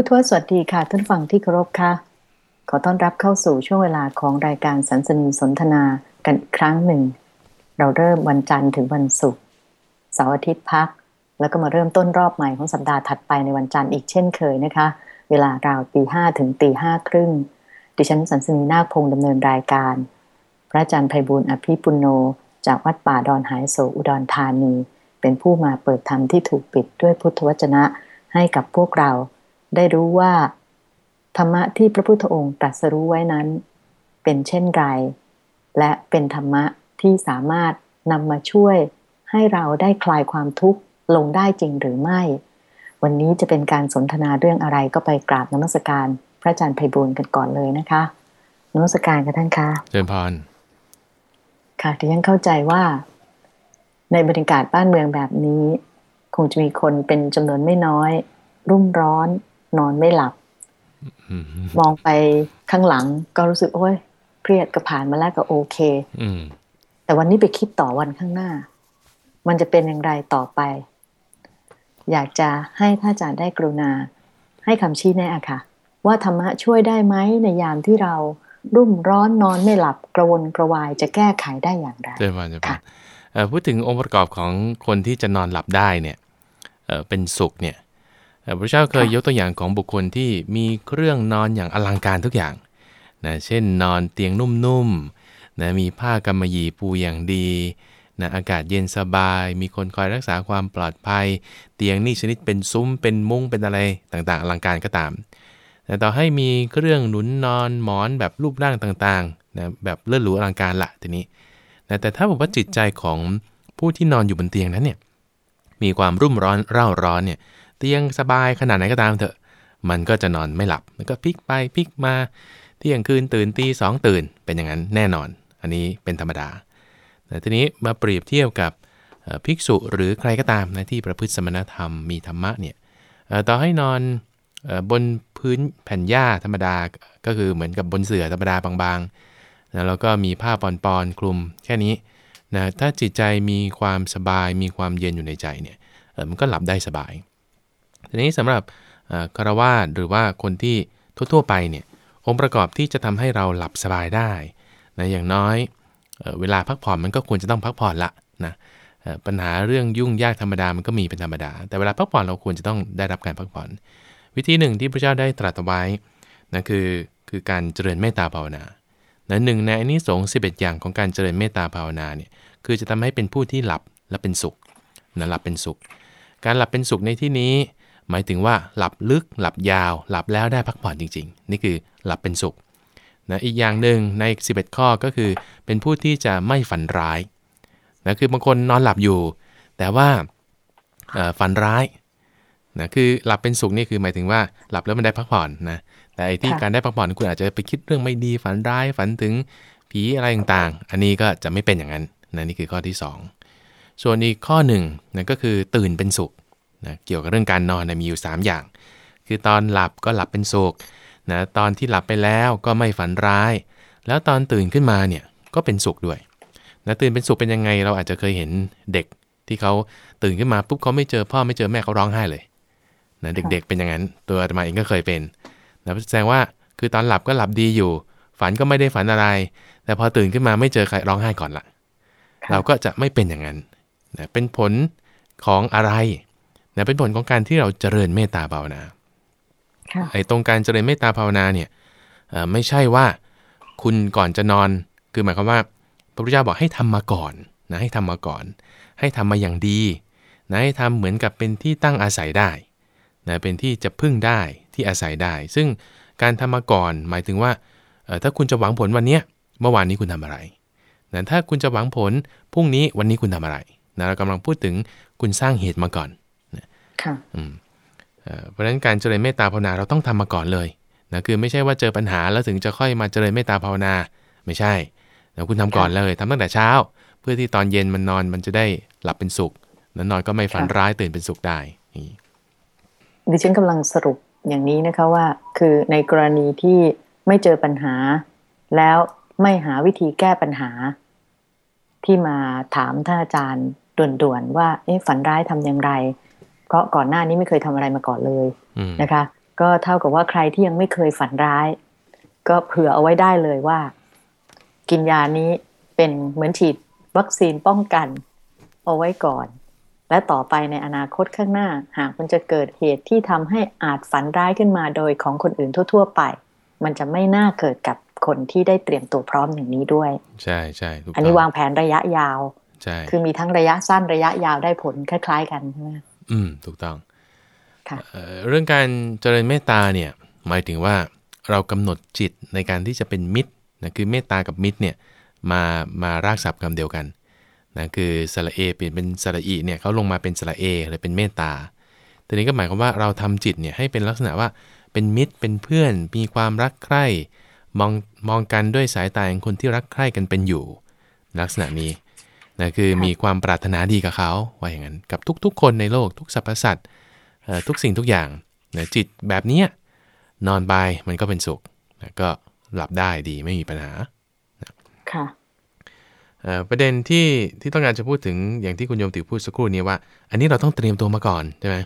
ผู้ทวสวัสดีค่ะ ท่านฟังที่เคารพค่ะ ขอต้อนรับเข้าสู่ช่วงเวลาของรายการสันสนีสนทนากันอีกครั้งหนึ่ง เราเริ่มวันจันทร์ถึงวันศุกร์เสาร์อาทิตย์พัก แล้วก็มาเริ่มต้นรอบใหม่ของสัปดาห์ถัดไปในวันจันทร์อีกเช่นเคยนะคะ เวลาราวตีห้าถึงตีห้าครึ่งดิฉันสันสนีนาคพงศ์ดำเนินรายการ พระอาจารย์ไพบุญอภิปุโน จากวัดป่าดอนหายโศอุดรธานี เป็นผู้มาเปิดธรรมที่ถูกปิดด้วยพุทธวจนะให้กับพวกเรา ได้รู้ว่า ธรรมะที่พระพุทธองค์ตรัสรู้ไว้นั้น เป็นเช่นไร และเป็นธรรมะที่สามารถนำมาช่วยให้เราได้คลายความทุกข์ลงได้จริงหรือไม่ วันนี้จะเป็นการสนทนาเรื่องอะไรก็ไปกราบนมัสการ พระอาจารย์ไพบูลกันก่อนเลยนะคะนมัสการกันท่านคะเจริญพรค่ะที่ฉันเข้าใจว่า ในบรรยากาศบ้านเมืองแบบนี้ คงจะมีคนเป็นจำนวนไม่น้อย รุ่มร้อน นอนไม่หลับ มองไปข้างหลังก็รู้สึกโอ้ยเครียดก็ผ่านมาแล้วก็โอเคแต่วันนี้ไปคิดต่อวันข้างหน้า มันจะเป็นอย่างไรต่อไป อยากจะให้ท่านอาจารย์ได้กรุณา ให้คำชี้แนะค่ะ ว่าธรรมะช่วยได้ไหมในยามที่เรารุ่มร้อนนอนไม่หลับกระวนกระวายจะแก้ไขได้อย่างไรเดี๋ยวมาเดี๋ยวมาพูดถึงองค์ประกอบของคนที่จะนอนหลับได้เนี่ยเป็นสุขเนี่ย พระเจ้าเคยยกตัวอย่างของบุคคลที่มีเครื่องนอนอย่างอลังการทุกอย่างนะเช่นนอนเตียงนุ่มๆนะมีผ้ากำมะหยี่ปูอย่างดีนะอากาศเย็นสบาย มีคนคอยรักษาความปลอดภัย เตียงนี่ชนิดเป็นซุ้ม เป็นมุ้ง เป็นอะไรต่างๆอลังการก็ตาม แต่ต่อให้มีเครื่องหนุนนอนหมอนแบบรูปร่างต่างๆนะแบบเลื่อนหรูอลังการละทีนี้นะแต่ถ้าบอกว่าจิตใจของผู้ที่นอนอยู่บนเตียงนั้นเนี่ย มีความรุ่มร้อนเร่าร้อนเนี่ย เตียงสบายขนาดไหนก็ตามเถอะ มันก็จะนอนไม่หลับมันก็พลิกไปพลิกมาเที่ยงคืนตื่นตีสองตื่นเป็นอย่างนั้นแน่นอน อันนี้เป็นธรรมดาแต่ทีนี้มาเปรียบเทียบกับภิกษุหรือใครก็ตามนะที่ประพฤติสมณธรรมมีธรรมะเนี่ยต่อให้นอนบนพื้นแผ่นหญ้าธรรมดาก็คือเหมือนกับบนเสื่อธรรมดาบางๆนะแล้วก็มีผ้าปอนๆคลุมแค่นี้นะถ้าจิตใจมีความสบายมีความเย็นอยู่ในใจเนี่ยมันก็หลับได้สบาย ทีนี้สำหรับคารวาสหรือว่าคนที่ทั่วๆไปเนี่ยองค์ประกอบที่จะทำให้เราหลับสบายได้นะอย่างน้อยเวลาพักผ่อนมันก็ควรจะต้องพักผ่อนละนะปัญหาเรื่องยุ่งยากธรรมดามันก็มีเป็นธรรมดา แต่เวลาพักผ่อนเราควรจะต้องได้รับการพักผ่อน วิธีหนึ่งที่พระเจ้าได้ตรัสไว้นะคือคือการเจริญเมตตาภาวนานะหนึ่งในอันนี้สงสิบเอ็ดอย่างของการเจริญเมตตาภาวนาเนี่ยคือจะทำให้เป็นผู้ที่หลับและเป็นสุขนะหลับเป็นสุข การหลับเป็นสุขในที่นี้ หมายถึงว่าหลับลึกหลับยาว หลับแล้วได้พักผ่อนจริง ๆ นี่คือหลับเป็นสุขนะอีกอย่างหนึ่งใน 11 ข้อก็คือเป็นผู้ที่จะไม่ฝันร้ายนะคือบางคนนอนหลับอยู่ แต่ว่าฝันร้ายนะคือหลับเป็นสุขนี่คือหมายถึงว่าหลับแล้วมันได้พักผ่อนนะแต่ไอ้ที่การได้พักผ่อนคุณอาจจะไปคิดเรื่องไม่ดีฝันร้ายฝันถึงผีอะไรต่างๆ อันนี้ก็จะไม่เป็นอย่างนั้นนะนี่คือข้อที่ 2 ส่วนอีกข้อหนึ่งนะก็คือตื่นเป็นสุข นะเกี่ยวกับเรื่องการนอนนะมีอยู่ 3 อย่าง คือตอนหลับก็หลับเป็นสุขนะตอนที่หลับไปแล้วก็ไม่ฝันร้าย แล้วตอนตื่นขึ้นมาเนี่ยก็เป็นสุขด้วยนะตื่นเป็นสุขเป็นยังไง เราอาจจะเคยเห็นเด็กที่เขาตื่นขึ้นมาปุ๊บเขาไม่เจอพ่อไม่เจอแม่เขาร้องไห้เลยนะเด็กๆ เป็นอย่างนั้น ตัวอาตมาเองก็เคยเป็นนะแสดงว่าคือตอนหลับก็หลับดีอยู่ ฝันก็ไม่ได้ฝันอะไร แต่พอตื่นขึ้นมาไม่เจอใครร้องไห้ก่อนละเราก็จะไม่เป็นอย่างนั้นนะเป็นผลของอะไร นะเป็นผลของการที่เราเจริญเมตตาภาวนาไอ้ตรงการเจริญเมตตาภาวนาเนี่ยไม่ใช่ว่าคุณก่อนจะนอน คือหมายความว่าพระพุทธเจ้าบอกให้ทำมาก่อนนะให้ทำมาก่อน ให้ทำมาอย่างดีนะให้ทำเหมือนกับเป็นที่ตั้งอาศัยได้นะเป็นที่จะพึ่งได้ที่อาศัยได้ ซึ่งการทำมาก่อนหมายถึงว่าถ้าคุณจะหวังผลวันนี้เมื่อวานนี้คุณทำอะไรนะถ้าคุณจะหวังผลพรุ่งนี้วันนี้คุณทำอะไรนะเรากำลังพูดถึงคุณสร้างเหตุมาก่อน ค่ะเพราะฉะนั้นการเจริญเมตตาภาวนาเราต้องทำมาก่อนเลยนะคือไม่ใช่ว่าเจอปัญหาแล้วถึงจะค่อยมาเจริญเมตตาภาวนาไม่ใช่นะคุณทำก่อนเลยทำตั้งแต่เช้า เพื่อที่ตอนเย็นมันนอนมันจะได้หลับเป็นสุขแล้วนอนก็ไม่ฝันร้ายตื่นเป็นสุขได้ดิฉันกำลังสรุปอย่างนี้นะคะว่า คือในกรณีที่ไม่เจอปัญหา แล้วไม่หาวิธีแก้ปัญหา ที่มาถามท่านอาจารย์ด่วนๆว่าเอ๊ะฝันร้ายทำอย่างไร เพราะก่อนหน้านี้ไม่เคยทำอะไรมาก่อนเลยนะคะ ก็เท่ากับว่าใครที่ยังไม่เคยฝันร้าย ก็เผื่อเอาไว้ได้เลยว่า กินยานี้เป็นเหมือนฉีดวัคซีนป้องกันเอาไว้ก่อน และต่อไปในอนาคตข้างหน้า หากมันจะเกิดเหตุที่ทำให้อาจฝันร้ายขึ้นมาโดยของคนอื่นทั่ว ๆ ไป มันจะไม่น่าเกิดกับคนที่ได้เตรียมตัวพร้อมอย่างนี้ด้วย ใช่ใช่ถูกอันนี้วางแผนระยะยาว ใช่ คือมีทั้งระยะสั้นระยะยาวได้ผลคล้าย ๆ กันใช่ไหม อืมถูกต้องค่ะเอ่อเรื่องการเจริญเมตตาเนี่ยหมายถึงว่าเรากำหนดจิตในการที่จะเป็นมิตรนะคือเมตตากับมิตรเนี่ยมามารากศัพท์คำเดียวกันนะคือสระเอเปลี่ยนเป็นสระอีเนี่ยเขาลงมาเป็นสระเอเลยเป็นเมตตาทีนี้ก็หมายความว่าเราทำจิตเนี่ยให้เป็นลักษณะว่าเป็นมิตรเป็นเพื่อน มีความรักใคร่มองมองกันด้วยสายตาของคนที่รักใคร่กันเป็นอยู่ ลักษณะนี้ นะคือมีความปรารถนาดีกับเขาว่าอย่างนั้นกับทุกๆ คนในโลกทุกสรรพสัตว์เอ่อทุกสิ่งทุกอย่างนะจิตแบบเนี้ยนอนไปมันก็เป็นสุขนะก็หลับได้ดีไม่มีปัญหาค่ะเอ่อประเด็นที่ที่ต้องการจะพูดถึงอย่างที่คุณโยมติวพูดสักครู่นี้ว่า อันนี้เราต้องเตรียมตัวมาก่อนใช่ไหม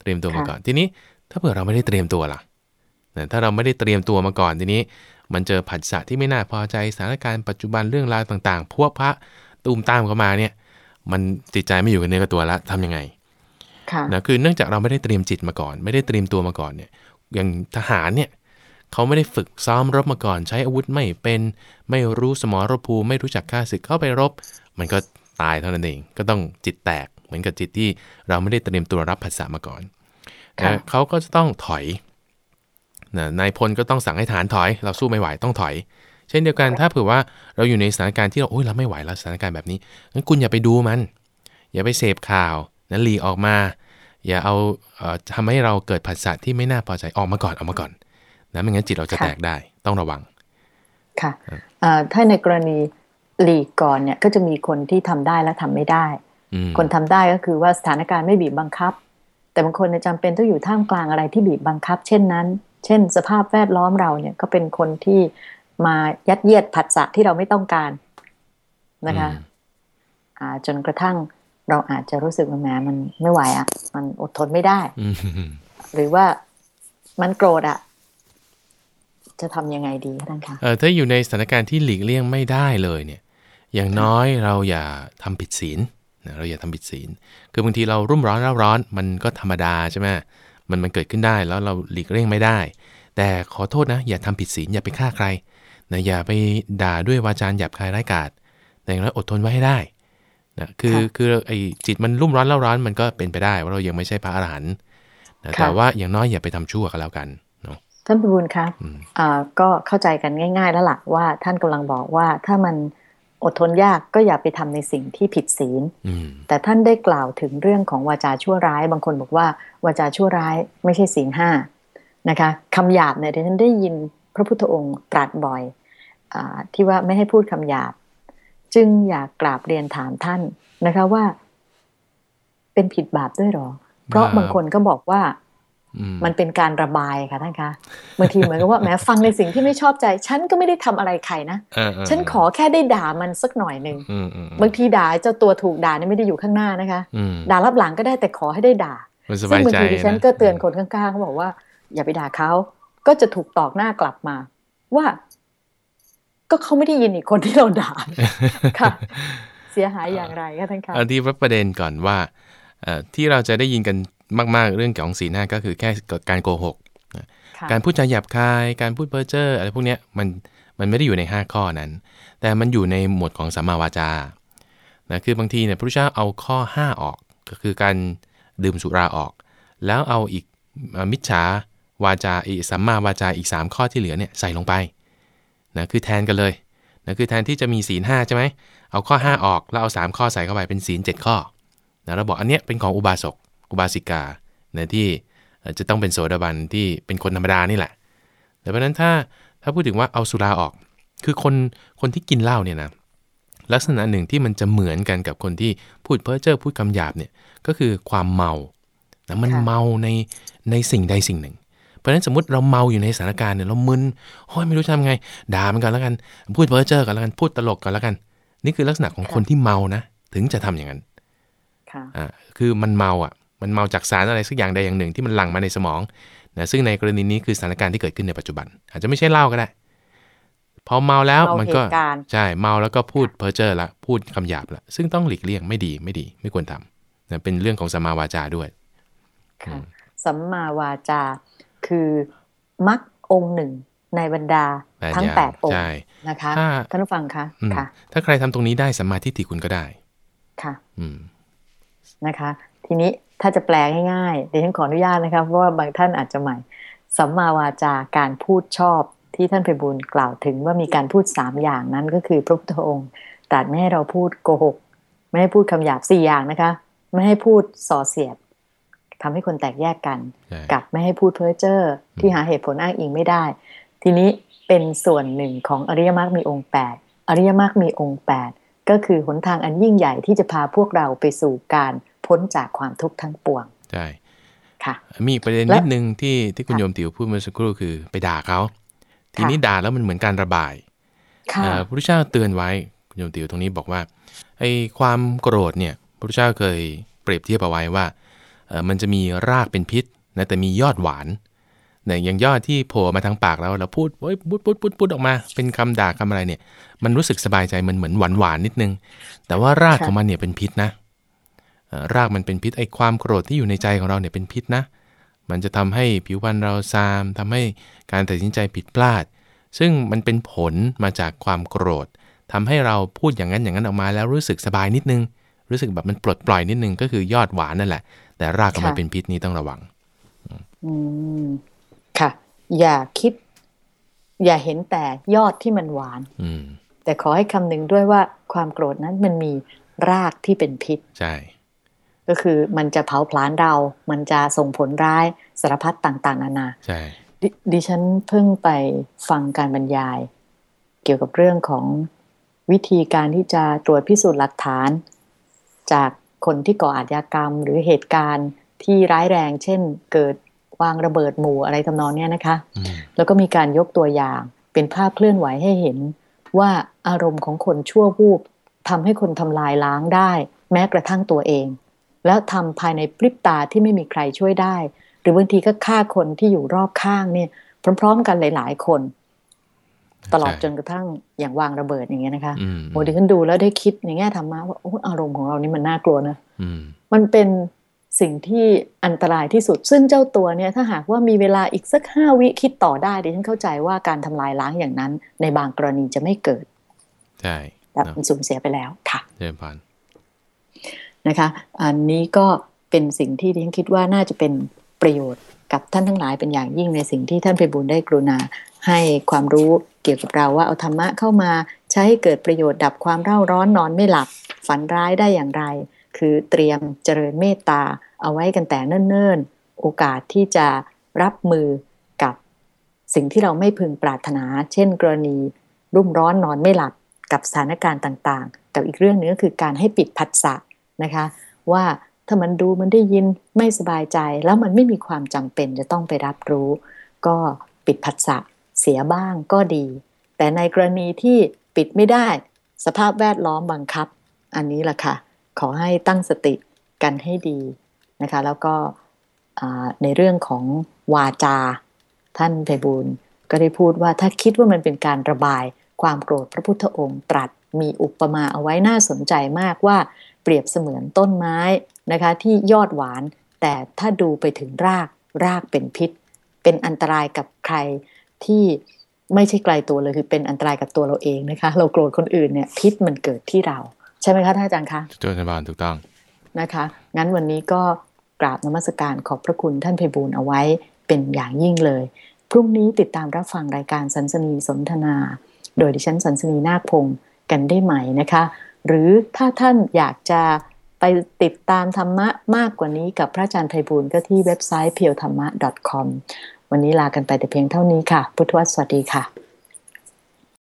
เตรียมตัวมาก่อนทีนี้ถ้าเผื่อเราไม่ได้เตรียมตัวล่ะนะถ้าเราไม่ได้เตรียมตัวมาก่อนทีนี้ มันเจอผัสสะที่ไม่น่าพอใจสถานการณ์ปัจจุบันเรื่องราวต่างๆ พวกพระ ตูมตามเข้ามาเนี่ย มันจิตใจไม่อยู่กับเนื้อกับตัวแล้วทำยังไงค่ะนะคือเนื่องจากเราไม่ได้เตรียมจิตมาก่อน ไม่ได้เตรียมตัวมาก่อนเนี่ยอย่างทหารเนี่ยเขาไม่ได้ฝึกซ้อมรบมาก่อน ใช้อาวุธไม่เป็นไม่รู้สมรภูมิไม่รู้จักฆ่าศึกเข้าไปรบ มันก็ตายเท่านั้นเอง ก็ต้องจิตแตกเหมือนกับจิตที่เราไม่ได้เตรียมตัวรับภาษามาก่อนค่ะนะเขาก็จะต้องถอยนะนายพลก็ต้องสั่งให้ฐานถอย เราสู้ไม่ไหวต้องถอย เช่นเดียวกันถ้าเผื่อว่าเราอยู่ในสถานการณ์ที่เราโอ้ยเราไม่ไหวแล้วสถานการณ์แบบนี้งั้นคุณอย่าไปดูมัน อย่าไปเสพข่าวนั้นหลีกออกมา อย่าเอาเอ่อทำให้เราเกิดผัสสะที่ไม่น่าพอใจออกมาก่อนออกมาก่อนนะไม่งั้นจิตเราจะค่ะแตกได้ต้องระวังค่ะอ่าถ้าในกรณีหลีกก่อนเนี่ยก็จะมีคนที่ทำได้และทำไม่ได้อืมคนทำได้ก็คือว่าสถานการณ์ไม่บีบบังคับ แต่บางคนเนี่ยจำเป็นต้องอยู่ท่ามกลางอะไรที่บีบบังคับ เช่นนั้น เช่น สภาพแวดล้อมเราเนี่ยก็เป็นคนที่ มายัดเยียดผัสสะที่เราไม่ต้องการนะคะอืมอ่าจนกระทั่งเราอาจจะรู้สึกว่าแหมมันไม่ไหวอะ่ะ มันอดทนไม่ได้อืมหรือว่ามันโกรธอะ่ะ จะทำยังไงดีคะท่านคะเออถ้าอยู่ในสถานการณ์ที่หลีกเลี่ยงไม่ได้เลยเนี่ย อย่างน้อยเราอย่าทำผิดศีลนะเราอย่าทำผิดศีล คือบางทีเรารุ่มร้อนเร่าร้อน มันก็ธรรมดาใช่ไหมมันมันเกิดขึ้นได้แล้วเราหลีกเลี่ยงไม่ได้ แต่ขอโทษนะ อย่าทำผิดศีลอย่าไปฆ่าใคร นะอย่าไปด่าด้วยวาจาหยาบคายร้ายกาจแต่อย่างน้อยอดทนไว้ให้ได้นะคือคือไอ้จิตมันรุ่มร้อนเร่าร้อนมันก็เป็นไปได้ว่าเรายังไม่ใช่พระอรหันต์นะแต่ว่าอย่างน้อยอย่าไปทำชั่วก็แล้วกันเนาะท่านพิบูลครับอืมอ่าก็เข้าใจกันง่าย ๆ แล้วล่ะว่าท่านกำลังบอกว่าถ้ามันอดทนยากก็อย่าไปทำในสิ่งที่ผิดศีลอืมแต่ท่านได้กล่าวถึงเรื่องของวาจาชั่วร้าย บางคนบอกว่าวาจาชั่วร้ายไม่ใช่ศีลห้านะคะคำหยาบเนี่ยที่ท่านได้ยินพระพุทธองค์ตรัสบ่อยอา ที่ว่าไม่ให้พูดคำหยาบ จึงอยากกราบเรียนถามท่านนะคะว่า เป็นผิดบาปด้วยหรอ เพราะบาปบางคนก็บอกว่าอืมมันเป็นการระบายค่ะท่านคะบางทีเหมือนกับว่าแหม้ฟังในสิ่งที่ไม่ชอบใจ ฉันก็ไม่ได้ทำอะไรใครนะเออเออฉันขอแค่ได้ด่ามันสักหน่อยหนึ่งอืมอืมบางทีด่าเจ้าตัวถูกด่านี่ไม่ได้อยู่ข้างหน้านะคะอืมด่ารับหลังก็ได้แต่ขอให้ได้ด่ามันสซึ่บางยบางใจทีดิฉันนะก็เตือนคนข้างๆเขาบอกว่า อย่าไปด่าเขาก็จะถูกตอกหน้ากลับมา ว่า ก็เขาไม่ได้ยินอีกคนที่เราด่าค่ะ เสียหายอย่างไรคะท่านคะเอาที่ประเด็นก่อนว่าเอ่อที่เราจะได้ยินกันมาก ๆ เรื่องของสีหน้าก็คือแค่การโกหกค่ะการพูดจาหยาบคาย การพูดเพ้อเจ้ออะไรพวกเนี้ยมันมันไม่ได้อยู่ใน 5 ข้อนั้น แต่มันอยู่ในหมวดของสัมมาวาจานะคือบางทีเนี่ยพระพุทธเจ้าเอาข้อ 5 ออก ก็คือการดื่มสุราออก แล้วเอาอีกเอ่อมิจฉาวาจาอีกสัมมาวาจาอีก 3 ข้อที่เหลือเนี่ยใส่ลงไป นะคือแทนกันเลยนะคือแทนที่จะมีศีลห้าใช่ไหมเอาข้อ 5 ออกแล้วเอา 3 ข้อใส่เข้าไปเป็นศีล7ข้อนะเราบอกอันเนี้ยเป็นของอุบาสกอุบาสิกานะที่เอ่จะต้องเป็นโสดาบันที่เป็นคนธรรมดานี่แหละแต่เพราะนั้นถ้าถ้าพูดถึงว่าเอาสุราออก คือคนคนที่กินเหล้าเนี่ยนะลักษณะหนึ่งที่มันจะเหมือนกันกับคนที่พูดเพ้อเจ้อพูดคำหยาบเนี่ยก็คือความเมานะมันเมาในในสิ่งใดสิ่งหนึ่ง เพราะฉะนั้นสมมติเราเมาอยู่ในสถานการณ์เนี่ยเรามึนโอ้ยไม่รู้จะทำไง ด่ามันกันแล้วกัน พูดเพ้อเจ้อกันแล้วกันพูดตลกกันแล้วกัน นี่คือลักษณะของคนที่เมานะ ถึงจะทำอย่างนั้นค่ะอ่าคือมันเมาอะ มันเมาจากสารอะไรสักอย่างใดอย่างหนึ่งที่มันหลั่งมาในสมองนนะซึ่งในกรณีนี้คือสถานการณ์ที่เกิดขึ้นในปัจจุบัน อาจจะไม่ใช่เล่าก็ได้ พอเมาแล้วมันก็ใช่เมาแล้วก็พูดเพ้อเจ้อละพูดคำหยาบละซึ่งต้องหลีกเลี่ยงไม่ดีไม่ดี ไม่ควรทำนะเป็นเรื่องของสัมมาวาจาด้วยสัมมาวาจา คือมักองค์หนึ่งในบรรดาทั้งแปดองค์นะคะท่านผู้ฟังคะค่ะ ถ้าใครทำตรงนี้ได้สัมมาทิฏฐิคุณก็ได้ค่ะ อืมนะคะ ทีนี้ถ้าจะแปลง่ายๆเดี๋ยวฉันขออนุญาตนะคะเพราะว่าบางท่านอาจจะใหม่สัมมาวาจาการพูดชอบที่ท่านไปบุญกล่าวถึงว่ามีการพูดสามอย่างนั้นก็คือพระพุทธองค์ตรัสไม่ให้เราพูดโกหก ไม่ให้พูดคำหยาบสี่อย่างนะคะ ไม่ให้พูดส่อเสียด ทำให้คนแตกแยกกัน กับไม่ให้พูดเพ้อเจ้อที่หาเหตุผลอ้างอิงไม่ได้ ทีนี้เป็นส่วนหนึ่งของอริยมรรคมีองค์แปดอริยมรรคมีองค์แปดก็คือหนทางอันยิ่งใหญ่ที่จะพาพวกเราไปสู่การพ้นจากความทุกข์ทั้งปวงใช่ค่ะมีประเด็นนิดนึงที่ที่คุณโยมติ๋วพูดเมื่อสักครู่คือไปด่าเขา ทีนี้ด่าแล้วมันเหมือนการระบายพระพุทธเจ้าเตือนไว้คุณโยมติ๋วตรงนี้บอกว่าไอ้ความโกรธเนี่ยพระพุทธเจ้าเคยเปรียบเทียบเอาไว้ว่าเออ มันจะมีรากเป็นพิษนะแต่มียอดหวานเนี่ยอย่างยอดที่โผล่มาทางปากเราเราพูดโอ้ยปุ๊ดปุ๊ดปุ๊ดปุ๊ดออกมา เป็นคำด่าคำอะไรเนี่ย มันรู้สึกสบายใจมันเหมือนหวานหวานนิดนึง แต่ว่ารากของมันเนี่ยเป็นพิษนะรากมันเป็นพิษไอ้ความโกรธที่อยู่ในใจของเราเนี่ยเป็นพิษนะ มันจะทำให้ผิวพรรณเราซามทำให้การตัดสินใจผิดพลาด ซึ่งมันเป็นผลมาจากความโกรธทำให้เราพูดอย่างนั้นอย่างนั้นออกมาแล้วรู้สึกสบายนิดนึง รู้สึกแบบมันปลดปล่อยนิดนึงก็คือยอดหวานนั่นแหละ แต่รากของมันเป็นพิษนี้ต้องระวัง อืมค่ะ อย่าคิด อย่าเห็นแต่ยอดที่มันหวาน อืแต่ขอให้คำนึงด้วยว่าความโกรธนั้นมันมีรากที่เป็นพิษ ใช่ ก็คือมันจะเผาผลาญเรา มันจะส่งผลร้ายสารพัดต่างๆนานา ใช่ดดิฉันเพิ่งไปฟังการบรรยาย เกี่ยวกับเรื่องของวิธีการที่จะตรวจพิสูจน์หลักฐาน จาก คนที่ก่ออาชญากรรม หรือเหตุการณ์ที่ร้ายแรง เช่น เกิดวางระเบิดหมู่อะไรทำนองนี้นะคะ แล้วก็มีการยกตัวอย่างเป็นภาพเคลื่อนไหวให้เห็น ว่าอารมณ์ของคนชั่ววูบทำให้คนทำลายล้างได้ แม้กระทั่งตัวเอง แล้วทำภายในปริบตาที่ไม่มีใครช่วยได้ หรือบางทีก็ฆ่าคนที่อยู่รอบข้างเนี่ยพร้อม ๆ กันหลาย ๆ คน ตลอดจนกระทั่งอย่างวางระเบิดอย่างเงี้ยนะคะโอ้ดิฉันดูแล้วได้คิดอย่างเงี้ยธรรมะว่าโอ้อารมณ์ของเรานี่มันน่ากลัวนะมันเป็นสิ่งที่อันตรายที่สุด ซึ่งเจ้าตัวเนี่ยถ้าหากว่ามีเวลาอีกสักห้าวิคิดต่อได้ดิฉันเข้าใจว่าการทำลายล้างอย่างนั้น ในบางกรณีจะไม่เกิดใช่แต่มันสูญเสียไปแล้วค่ะเจริญพนนะคะ อันนี้ก็เป็นสิ่งที่ดิฉันคิดว่าน่าจะเป็นประโยชน์กับท่านทั้งหลายเป็นอย่างยิ่งในสิ่งที่ท่านไปบุญได้กรุณา ให้ความรู้เกี่ยวกับเราว่าเอาธรรมะเข้ามาใช้ให้เกิดประโยชน์ดับความเร่าร้อนนอนไม่หลับ ฝันร้ายได้อย่างไร คือเตรียมเจริญเมตตาเอาไว้กันแต่เนิ่นๆ โอกาสที่จะรับมือกับสิ่งที่เราไม่พึงปรารถนา เช่น กรณี รุ่มร้อนนอนไม่หลับกับสถานการณ์ต่างๆ กับอีกเรื่องนึงก็คือการให้ปิดผัสสะนะคะ ว่าถ้ามันดูมันได้ยินไม่สบายใจ แล้วมันไม่มีความจำเป็นจะต้องไปรับรู้ ก็ปิดผัสสะ เสียบ้างก็ดี แต่ในกรณีที่ปิดไม่ได้ สภาพแวดล้อมบังคับ อันนี้แหละค่ะ ขอให้ตั้งสติกันให้ดีนะคะ แล้วก็ในเรื่องของวาจา ท่านไพบูลก็ได้พูดว่าถ้าคิดว่ามันเป็นการระบายความโกรธพระพุทธองค์ตรัสมีอุปมาเอาไว้น่าสนใจมากว่าเปรียบเสมือนต้นไม้นะคะที่ยอดหวาน แต่ถ้าดูไปถึงรากรากเป็นพิษ เป็นอันตรายกับใคร ที่ไม่ใช่ไกลตัวเลยคือเป็นอันตรายกับตัวเราเองนะคะ เราโกรธคนอื่นเนี่ยพิษมันเกิดที่เรา ใช่ไหมคะท่านอาจารย์คะจุดบานถูกต้องนะคะ งั้นวันนี้ก็กราบนมัสการขอบพระคุณท่านเพบูลเอาไว้เป็นอย่างยิ่งเลย พรุ่งนี้ติดตามรับฟังรายการสันสนีสนทนา โดยดิฉันสันสนีนาคพงศ์กันได้ใหม่นะคะ หรือถ้าท่านอยากจะไปติดตามธรรมะมากกว่านี้กับพระอาจารย์ไพบูลก็ที่เว็บไซต์เพียวธรรมะ .com วันนี้ลากันไปแต่เพียงเท่านี้ค่ะ พุทธวสวัสดีค่ะ